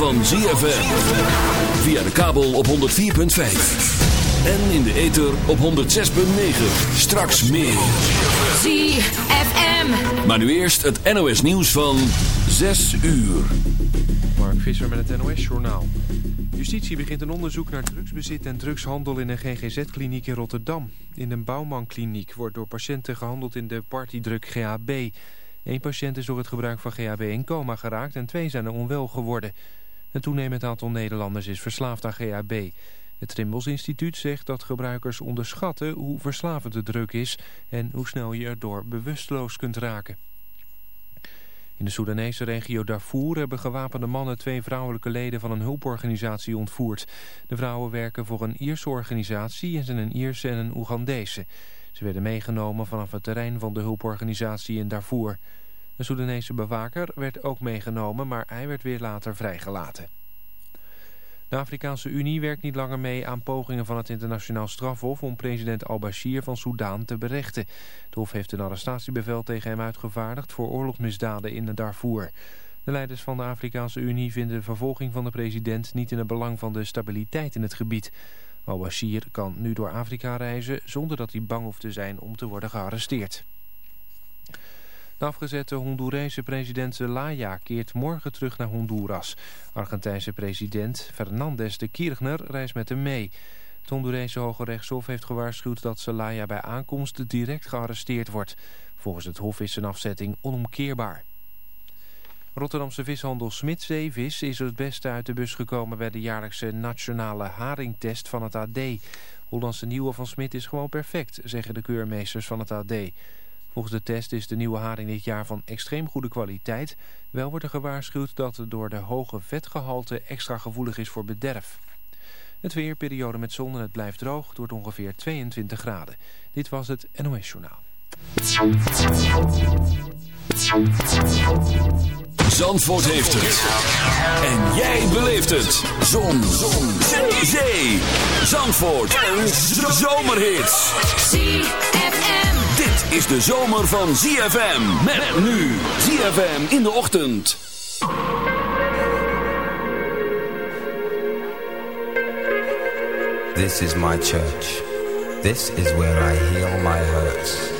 Van ZFM. Via de kabel op 104.5. En in de ether op 106.9. Straks meer. ZFM. Maar nu eerst het NOS nieuws van 6 uur. Mark Visser met het NOS Journaal. Justitie begint een onderzoek naar drugsbezit en drugshandel in een GGZ-kliniek in Rotterdam. In een Bouwman-kliniek wordt door patiënten gehandeld in de partydruk GHB. Eén patiënt is door het gebruik van GHB in coma geraakt en twee zijn er onwel geworden. Een toenemend aantal Nederlanders is verslaafd aan GHB. Het Trimbos Instituut zegt dat gebruikers onderschatten hoe verslavend de druk is... en hoe snel je erdoor bewusteloos kunt raken. In de Soedanese regio Darfur hebben gewapende mannen twee vrouwelijke leden van een hulporganisatie ontvoerd. De vrouwen werken voor een Ierse organisatie en zijn een Ierse en een Oegandese. Ze werden meegenomen vanaf het terrein van de hulporganisatie in Darfur. Een Soedanese bewaker werd ook meegenomen, maar hij werd weer later vrijgelaten. De Afrikaanse Unie werkt niet langer mee aan pogingen van het internationaal strafhof om president al-Bashir van Soedan te berechten. Het hof heeft een arrestatiebevel tegen hem uitgevaardigd voor oorlogsmisdaden in Darfur. De leiders van de Afrikaanse Unie vinden de vervolging van de president niet in het belang van de stabiliteit in het gebied. Al-Bashir kan nu door Afrika reizen zonder dat hij bang hoeft te zijn om te worden gearresteerd. De afgezette Hondurese president Zelaya keert morgen terug naar Honduras. Argentijnse president Fernandez de Kirchner reist met hem mee. Het Hondurese Hoge Rechtshof heeft gewaarschuwd dat Zelaya bij aankomst direct gearresteerd wordt. Volgens het hof is zijn afzetting onomkeerbaar. Rotterdamse vishandel Smitzeevis is het beste uit de bus gekomen bij de jaarlijkse nationale haringtest van het AD. Hollandse nieuwe van Smit is gewoon perfect, zeggen de keurmeesters van het AD. Volgens de test is de nieuwe haring dit jaar van extreem goede kwaliteit. Wel wordt er gewaarschuwd dat het door de hoge vetgehalte extra gevoelig is voor bederf. Het weerperiode met zon en het blijft droog. Het wordt ongeveer 22 graden. Dit was het NOS Journaal. Zandvoort heeft het. En jij beleeft het. Zon. Zon. Zee. Zandvoort. Een zomerhit. ZFM. Dit is de zomer van ZFM. Met nu. ZFM in de ochtend. This is my church. This is where I heal my hurts.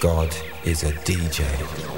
God is a DJ.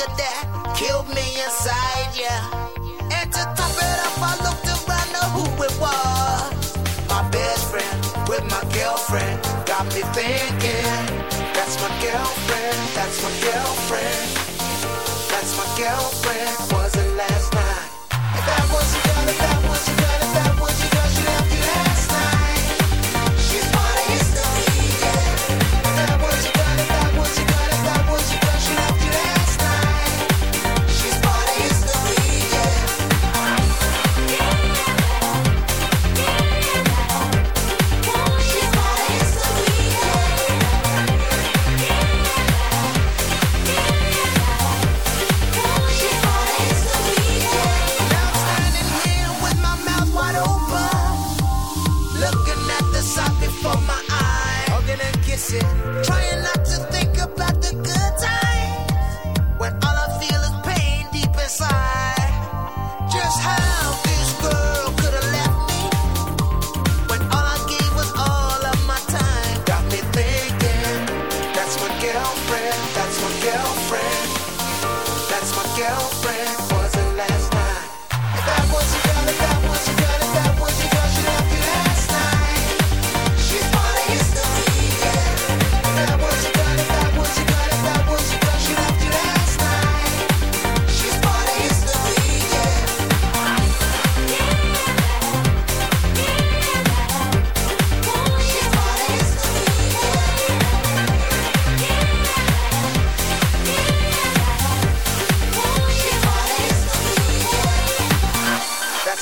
nigga that killed me inside, yeah. And to top it off, I looked around, know who it was. My best friend with my girlfriend got me thinking. That's my girlfriend, that's my girlfriend, that's my girlfriend. Was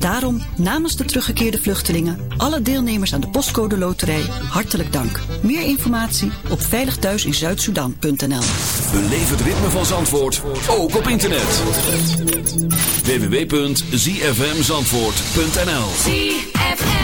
Daarom namens de teruggekeerde vluchtelingen, alle deelnemers aan de Postcode Loterij, hartelijk dank. Meer informatie op veiligthuisinzuidsudan.nl. Beleef het ritme van Zandvoort ook op internet. www.zfmzandvoort.nl.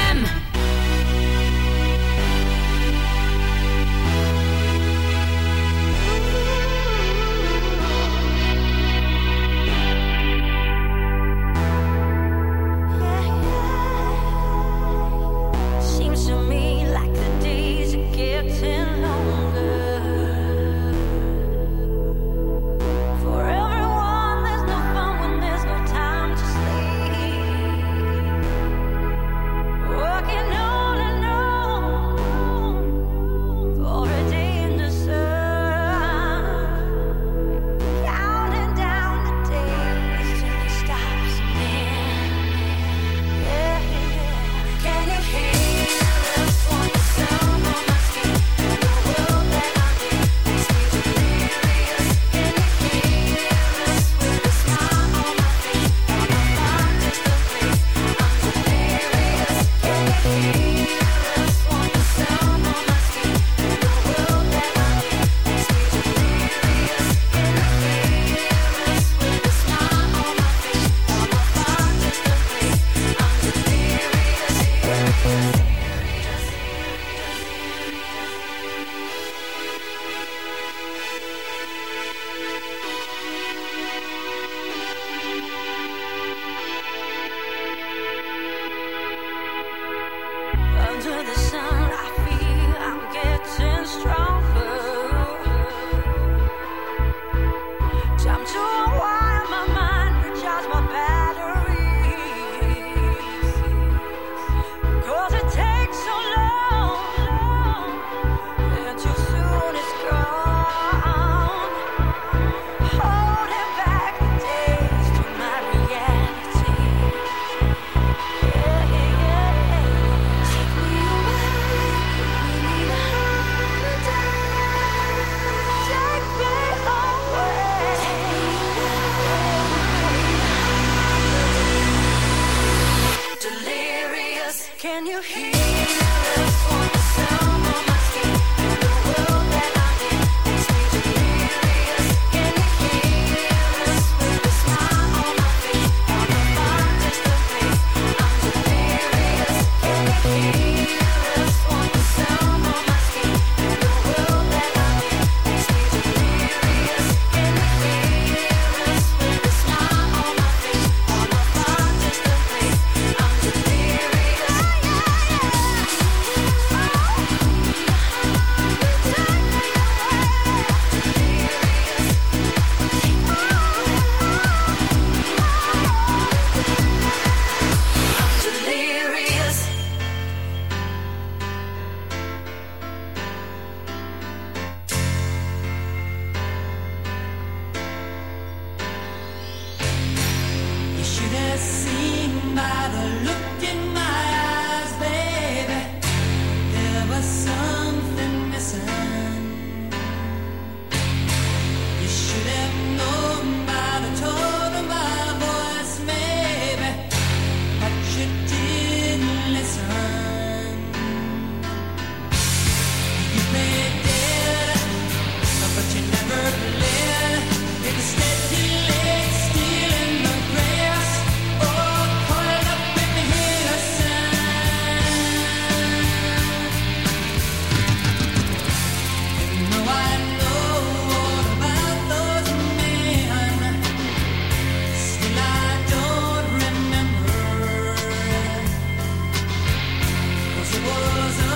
was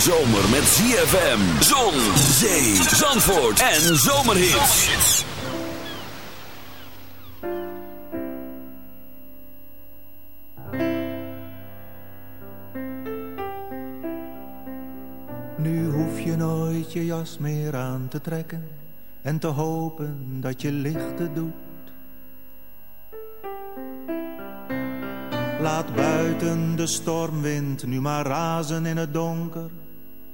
zomer met ZFM, zon, zee, zandvoort en zomerhits. Nu hoef je nooit je jas meer aan te trekken en te hopen dat je lichten doet. Laat buiten de stormwind nu maar razen in het donker,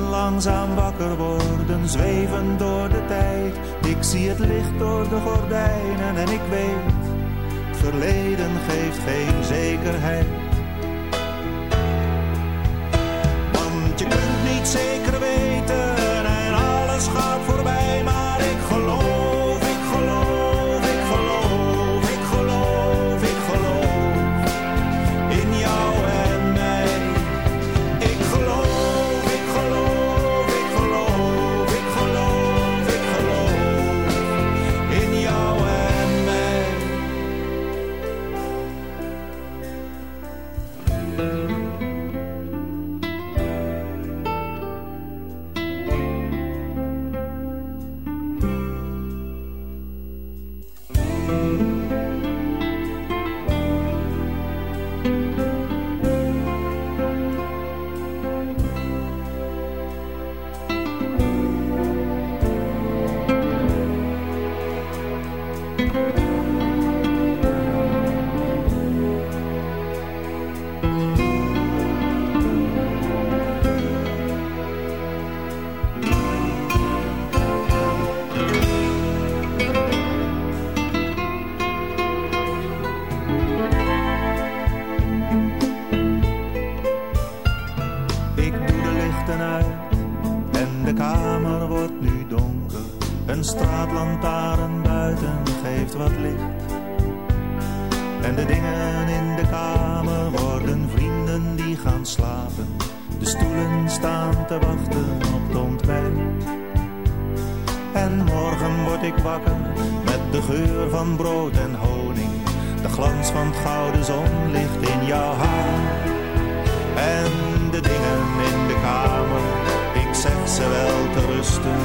langzaam wakker worden, zweven door de tijd. Ik zie het licht door de gordijnen en ik weet, het verleden geeft geen zekerheid. van brood en honing. De glans van het gouden zon ligt in jouw haar. En de dingen in de kamer, ik zeg ze wel te rusten.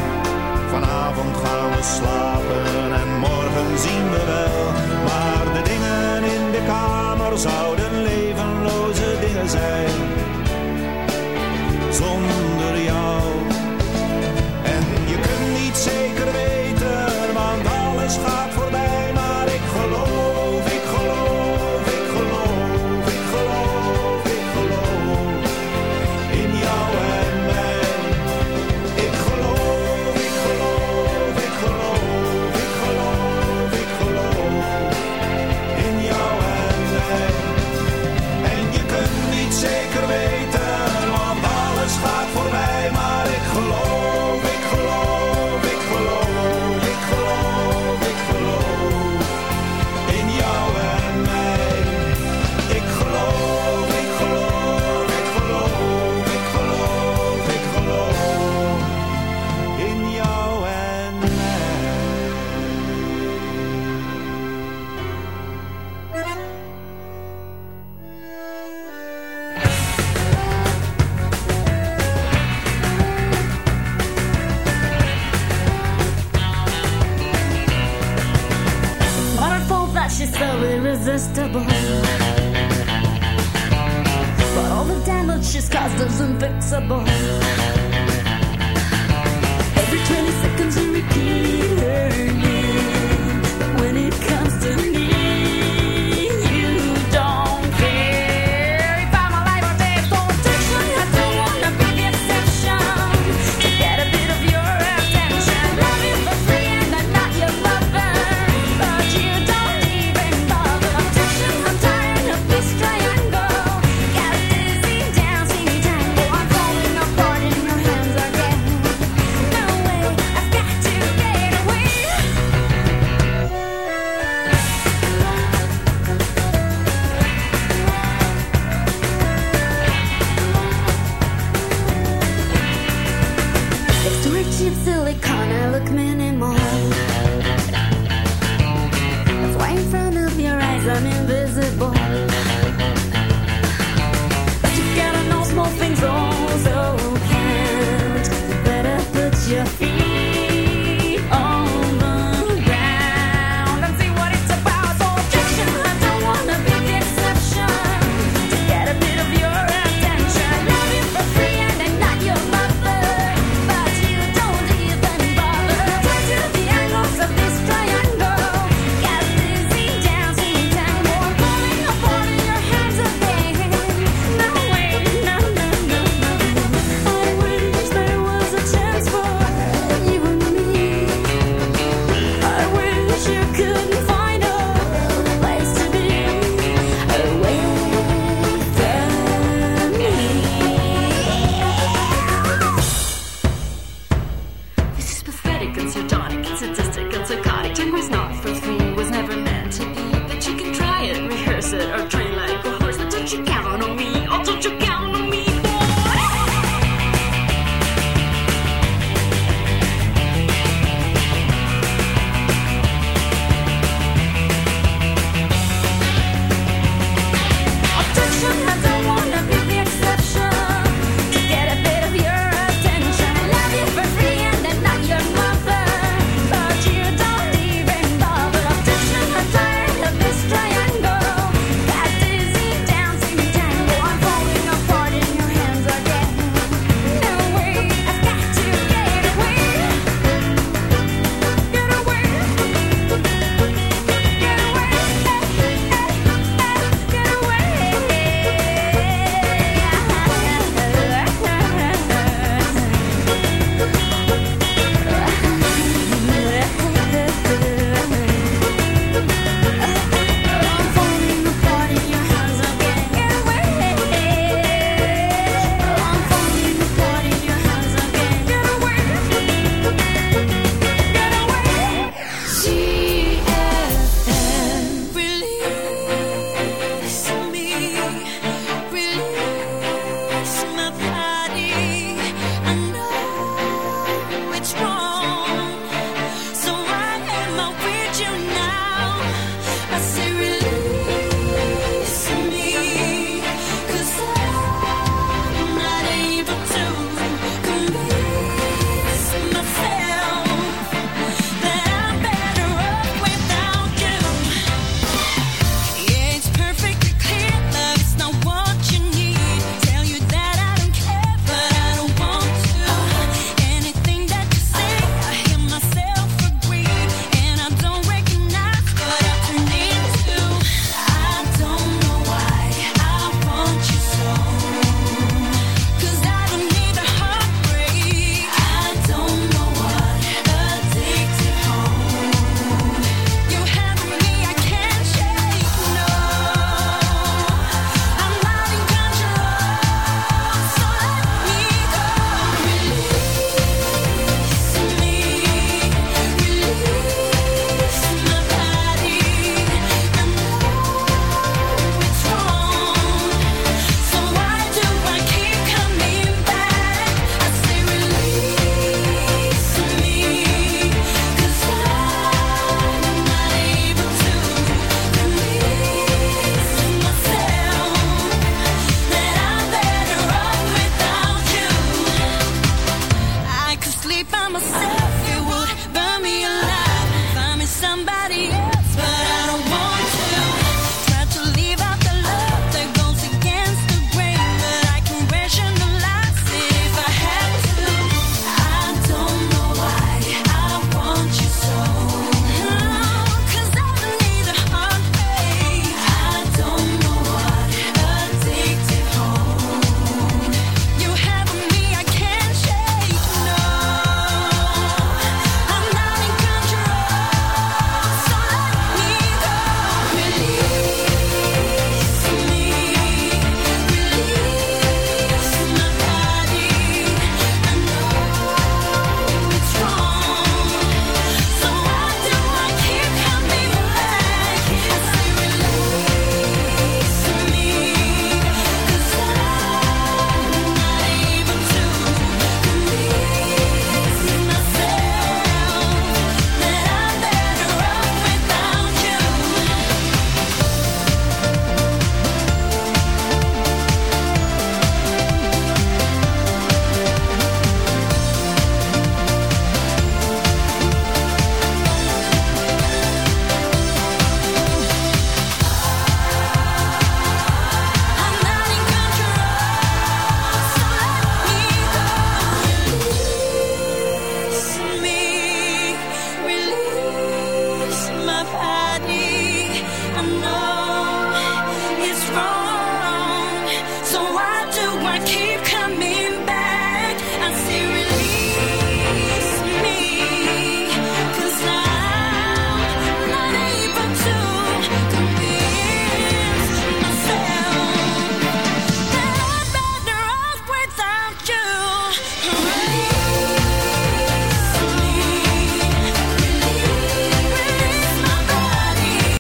Vanavond gaan we slapen en morgen zien we wel. Maar de dingen in de kamer zouden levenloze dingen zijn